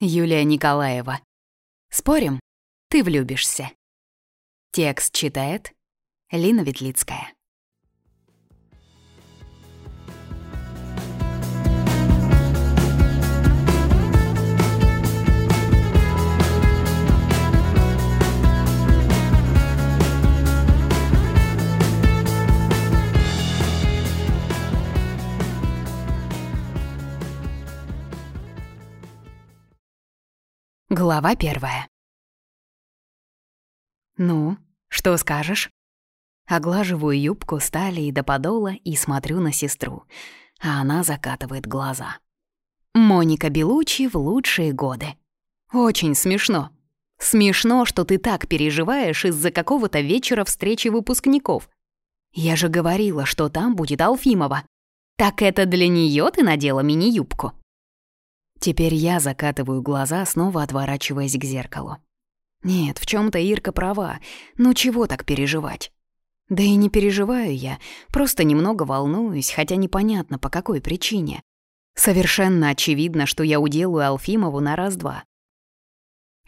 Юлия Николаева. Спорим? Ты влюбишься. Текст читает Лина Ветлицкая. Глава первая. «Ну, что скажешь?» Оглаживаю юбку с талии до подола и смотрю на сестру, а она закатывает глаза. «Моника Белучи в лучшие годы. Очень смешно. Смешно, что ты так переживаешь из-за какого-то вечера встречи выпускников. Я же говорила, что там будет Алфимова. Так это для нее ты надела мини-юбку?» Теперь я закатываю глаза, снова отворачиваясь к зеркалу. Нет, в чем то Ирка права. Ну чего так переживать? Да и не переживаю я, просто немного волнуюсь, хотя непонятно, по какой причине. Совершенно очевидно, что я уделаю Алфимову на раз-два.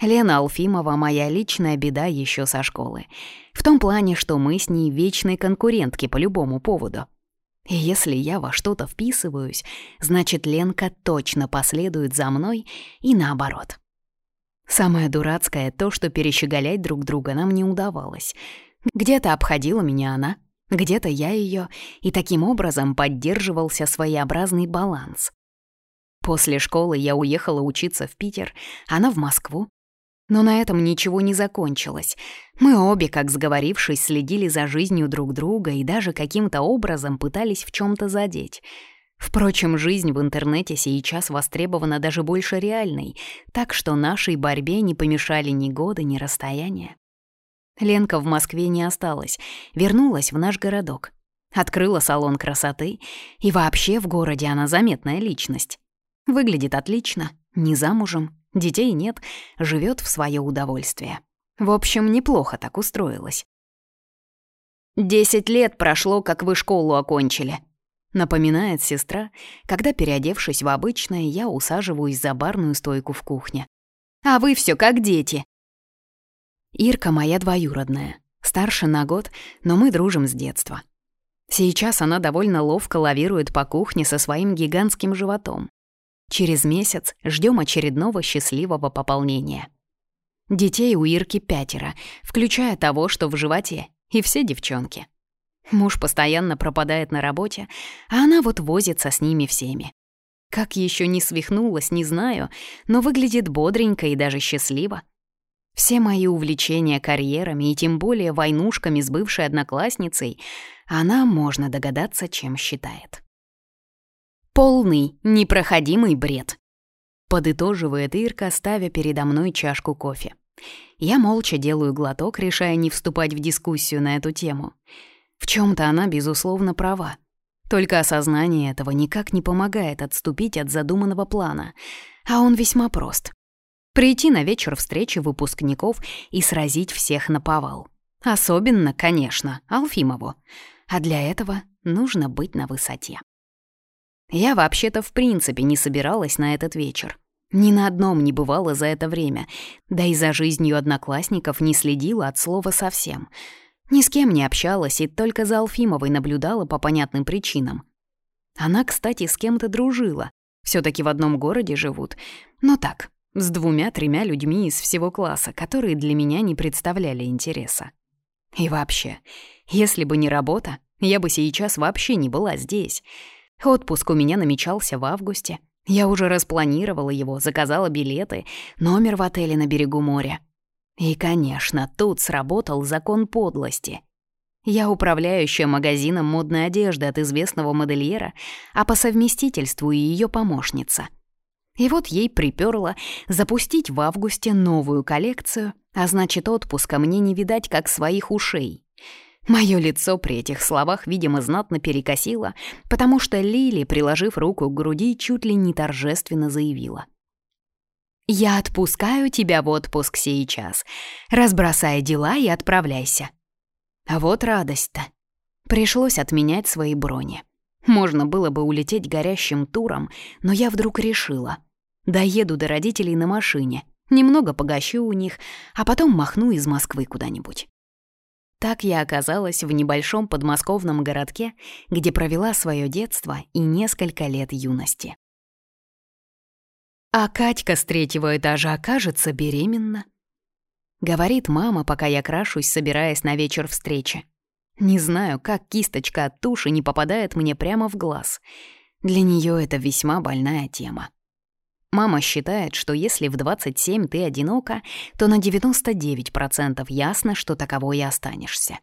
Лена Алфимова — моя личная беда еще со школы. В том плане, что мы с ней вечные конкурентки по любому поводу. И если я во что-то вписываюсь, значит, Ленка точно последует за мной и наоборот. Самое дурацкое то, что перещеголять друг друга нам не удавалось. Где-то обходила меня она, где-то я ее, и таким образом поддерживался своеобразный баланс. После школы я уехала учиться в Питер, она в Москву, но на этом ничего не закончилось. Мы обе, как сговорившись, следили за жизнью друг друга и даже каким-то образом пытались в чем то задеть. Впрочем, жизнь в интернете сейчас востребована даже больше реальной, так что нашей борьбе не помешали ни годы, ни расстояния. Ленка в Москве не осталась, вернулась в наш городок. Открыла салон красоты, и вообще в городе она заметная личность. Выглядит отлично, не замужем, Детей нет, живет в свое удовольствие. В общем, неплохо так устроилась. «Десять лет прошло, как вы школу окончили», — напоминает сестра, когда, переодевшись в обычное, я усаживаюсь за барную стойку в кухне. «А вы все как дети». Ирка моя двоюродная, старше на год, но мы дружим с детства. Сейчас она довольно ловко лавирует по кухне со своим гигантским животом. Через месяц ждем очередного счастливого пополнения. Детей у Ирки пятеро, включая того, что в животе, и все девчонки. Муж постоянно пропадает на работе, а она вот возится с ними всеми. Как еще не свихнулась, не знаю, но выглядит бодренько и даже счастливо. Все мои увлечения карьерами и тем более войнушками с бывшей одноклассницей она, можно догадаться, чем считает. Полный, непроходимый бред. Подытоживает Ирка, ставя передо мной чашку кофе. Я молча делаю глоток, решая не вступать в дискуссию на эту тему. В чем то она, безусловно, права. Только осознание этого никак не помогает отступить от задуманного плана. А он весьма прост. Прийти на вечер встречи выпускников и сразить всех на повал. Особенно, конечно, Алфимову. А для этого нужно быть на высоте. Я вообще-то в принципе не собиралась на этот вечер. Ни на одном не бывало за это время, да и за жизнью одноклассников не следила от слова совсем. Ни с кем не общалась и только за Алфимовой наблюдала по понятным причинам. Она, кстати, с кем-то дружила. все таки в одном городе живут. Но так, с двумя-тремя людьми из всего класса, которые для меня не представляли интереса. И вообще, если бы не работа, я бы сейчас вообще не была здесь. Отпуск у меня намечался в августе. Я уже распланировала его, заказала билеты, номер в отеле на берегу моря. И, конечно, тут сработал закон подлости. Я управляющая магазином модной одежды от известного модельера, а по совместительству и ее помощница. И вот ей приперло запустить в августе новую коллекцию, а значит, отпуска мне не видать как своих ушей. Моё лицо при этих словах, видимо, знатно перекосило, потому что Лили, приложив руку к груди, чуть ли не торжественно заявила. «Я отпускаю тебя в отпуск сейчас. Разбросай дела и отправляйся». А вот радость-то. Пришлось отменять свои брони. Можно было бы улететь горящим туром, но я вдруг решила. Доеду до родителей на машине, немного погощу у них, а потом махну из Москвы куда-нибудь. Так я оказалась в небольшом подмосковном городке, где провела свое детство и несколько лет юности. А Катька с третьего этажа окажется беременна. Говорит мама, пока я крашусь, собираясь на вечер встречи. Не знаю, как кисточка от туши не попадает мне прямо в глаз. Для нее это весьма больная тема. Мама считает, что если в 27 ты одинока, то на 99% ясно, что таковой и останешься.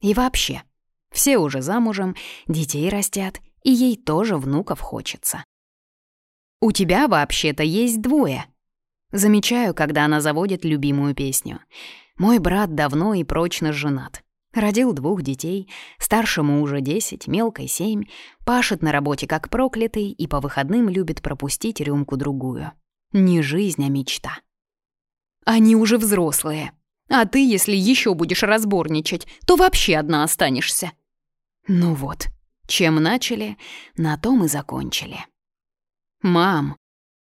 И вообще, все уже замужем, детей растят, и ей тоже внуков хочется. «У тебя вообще-то есть двое», Замечаю, когда она заводит любимую песню. Мой брат давно и прочно женат. Родил двух детей, старшему уже десять, мелкой семь, пашет на работе как проклятый и по выходным любит пропустить рюмку-другую. Не жизнь, а мечта. Они уже взрослые. А ты, если еще будешь разборничать, то вообще одна останешься. Ну вот, чем начали, на том и закончили. «Мам!»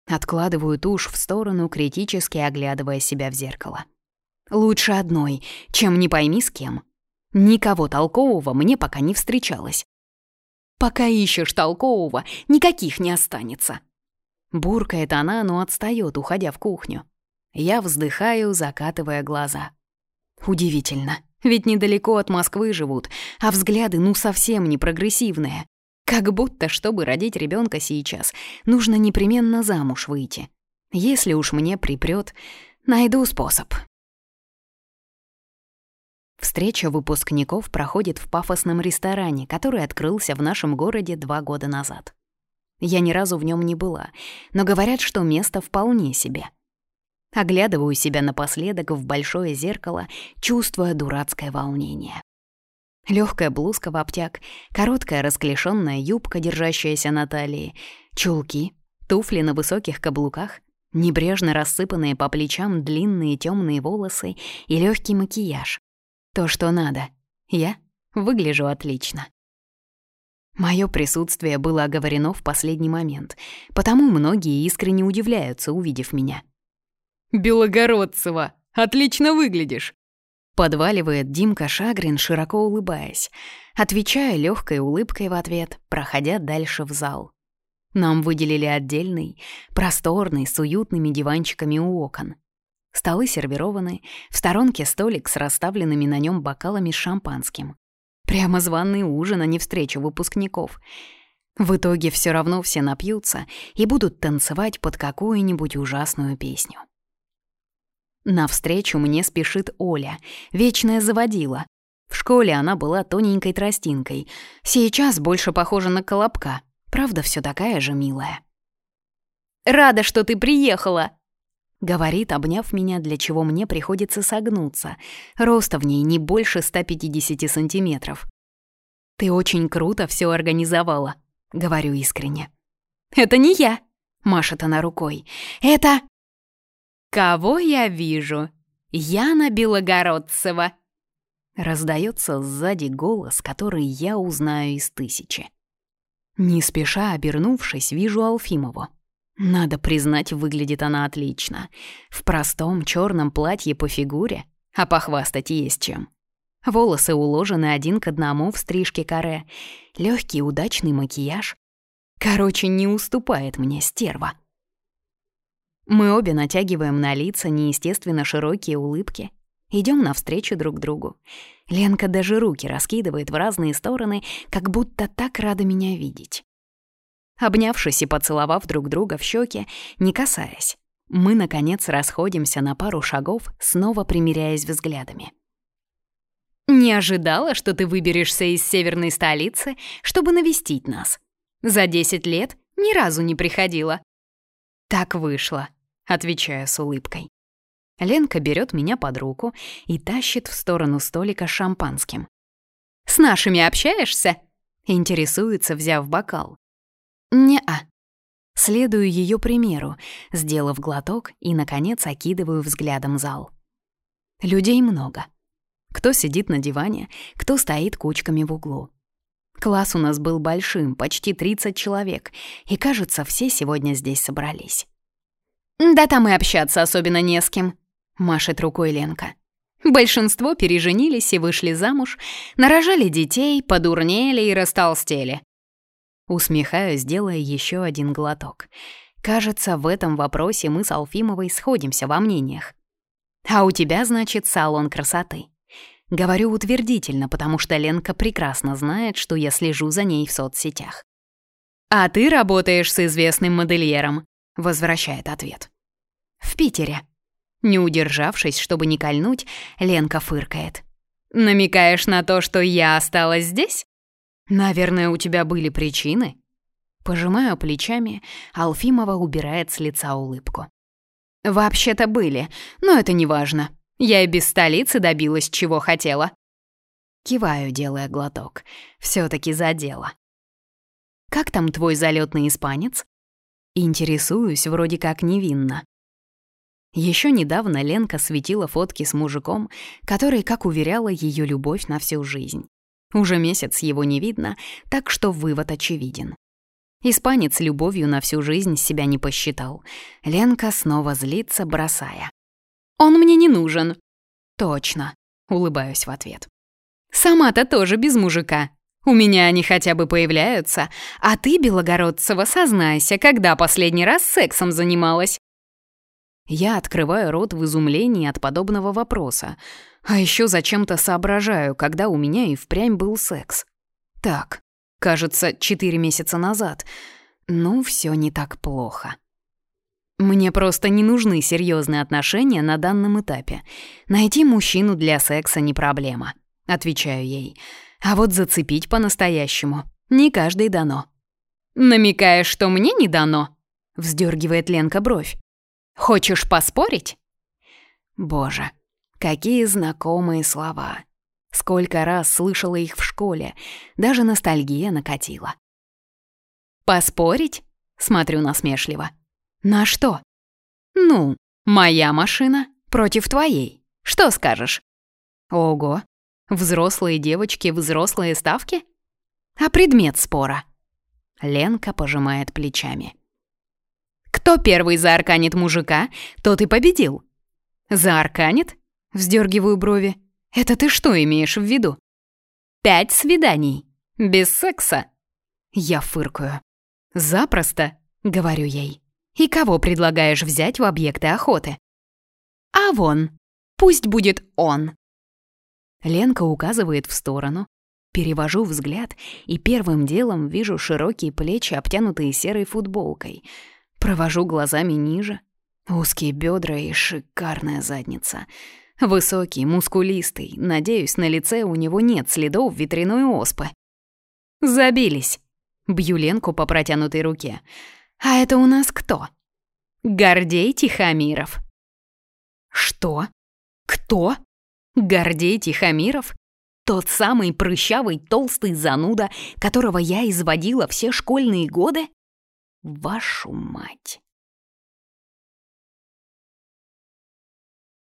Откладываю тушь в сторону, критически оглядывая себя в зеркало. «Лучше одной, чем не пойми с кем». Никого толкового мне пока не встречалось. Пока ищешь толкового, никаких не останется. Буркает она, но отстаёт, уходя в кухню. Я вздыхаю, закатывая глаза. Удивительно, ведь недалеко от Москвы живут, а взгляды ну совсем не прогрессивные. Как будто, чтобы родить ребенка сейчас, нужно непременно замуж выйти. Если уж мне припрёт, найду способ. Встреча выпускников проходит в пафосном ресторане, который открылся в нашем городе два года назад. Я ни разу в нем не была, но говорят, что место вполне себе. Оглядываю себя напоследок в большое зеркало, чувствуя дурацкое волнение. Легкая блузка в обтяг, короткая расклешенная юбка, держащаяся на талии, чулки, туфли на высоких каблуках, небрежно рассыпанные по плечам длинные темные волосы и легкий макияж. То, что надо. Я выгляжу отлично. Моё присутствие было оговорено в последний момент, потому многие искренне удивляются, увидев меня. «Белогородцева, отлично выглядишь!» Подваливает Димка Шагрин, широко улыбаясь, отвечая легкой улыбкой в ответ, проходя дальше в зал. Нам выделили отдельный, просторный, с уютными диванчиками у окон. Столы сервированы, в сторонке столик с расставленными на нем бокалами с шампанским. Прямо званый ужин, а не встреча выпускников. В итоге все равно все напьются и будут танцевать под какую-нибудь ужасную песню. Навстречу мне спешит Оля, вечная заводила. В школе она была тоненькой тростинкой, сейчас больше похожа на колобка, правда, все такая же милая. «Рада, что ты приехала!» Говорит, обняв меня, для чего мне приходится согнуться. Роста в ней не больше 150 сантиметров. «Ты очень круто все организовала», — говорю искренне. «Это не я», — машет она рукой. «Это...» «Кого я вижу? Яна Белогородцева!» Раздается сзади голос, который я узнаю из тысячи. Не спеша обернувшись, вижу Алфимову. Надо признать, выглядит она отлично. В простом черном платье по фигуре, а похвастать есть чем. Волосы уложены один к одному в стрижке каре, легкий удачный макияж. Короче, не уступает мне стерва. Мы обе натягиваем на лица неестественно широкие улыбки, идем навстречу друг другу. Ленка даже руки раскидывает в разные стороны, как будто так рада меня видеть. Обнявшись и поцеловав друг друга в щеки, не касаясь, мы, наконец, расходимся на пару шагов, снова примиряясь взглядами. «Не ожидала, что ты выберешься из северной столицы, чтобы навестить нас. За десять лет ни разу не приходила». «Так вышло», — отвечаю с улыбкой. Ленка берет меня под руку и тащит в сторону столика с шампанским. «С нашими общаешься?» — интересуется, взяв бокал. «Не-а». Следую ее примеру, сделав глоток и, наконец, окидываю взглядом зал. Людей много. Кто сидит на диване, кто стоит кучками в углу. Класс у нас был большим, почти 30 человек, и, кажется, все сегодня здесь собрались. «Да там и общаться особенно не с кем», — машет рукой Ленка. Большинство переженились и вышли замуж, нарожали детей, подурнели и растолстели. Усмехаюсь, делая еще один глоток. Кажется, в этом вопросе мы с Алфимовой сходимся во мнениях. А у тебя, значит, салон красоты. Говорю утвердительно, потому что Ленка прекрасно знает, что я слежу за ней в соцсетях. «А ты работаешь с известным модельером», — возвращает ответ. «В Питере». Не удержавшись, чтобы не кольнуть, Ленка фыркает. «Намекаешь на то, что я осталась здесь? Наверное, у тебя были причины?» Пожимаю плечами, Алфимова убирает с лица улыбку. «Вообще-то были, но это не важно. Я и без столицы добилась, чего хотела». Киваю, делая глоток. все таки за дело. «Как там твой залетный испанец?» Интересуюсь вроде как невинно. Еще недавно Ленка светила фотки с мужиком, который, как уверяла, ее любовь на всю жизнь. Уже месяц его не видно, так что вывод очевиден. Испанец любовью на всю жизнь себя не посчитал. Ленка снова злится, бросая. «Он мне не нужен». «Точно», — улыбаюсь в ответ. «Сама-то тоже без мужика. У меня они хотя бы появляются, а ты, Белогородцева, сознайся, когда последний раз сексом занималась?» Я открываю рот в изумлении от подобного вопроса, а еще зачем-то соображаю, когда у меня и впрямь был секс. Так, Кажется, четыре месяца назад. Ну, все не так плохо. Мне просто не нужны серьезные отношения на данном этапе. Найти мужчину для секса не проблема, отвечаю ей. А вот зацепить по-настоящему не каждый дано. Намекаешь, что мне не дано? Вздергивает Ленка бровь. Хочешь поспорить? Боже, какие знакомые слова. Сколько раз слышала их в школе, даже ностальгия накатила. «Поспорить?» — смотрю насмешливо. «На что?» «Ну, моя машина против твоей. Что скажешь?» «Ого, взрослые девочки, взрослые ставки?» «А предмет спора?» Ленка пожимает плечами. «Кто первый заарканит мужика, тот и победил». «Заарканит?» — вздергиваю брови. Это ты что имеешь в виду? Пять свиданий. Без секса. Я фыркаю. Запросто, говорю ей. И кого предлагаешь взять в объекты охоты? А вон. Пусть будет он. Ленка указывает в сторону. Перевожу взгляд и первым делом вижу широкие плечи, обтянутые серой футболкой. Провожу глазами ниже. Узкие бедра и шикарная задница — Высокий, мускулистый. Надеюсь, на лице у него нет следов ветряной оспы. Забились. Бью Ленку по протянутой руке. А это у нас кто? Гордей Тихомиров. Что? Кто? Гордей Тихомиров? Тот самый прыщавый толстый зануда, которого я изводила все школьные годы? Вашу мать!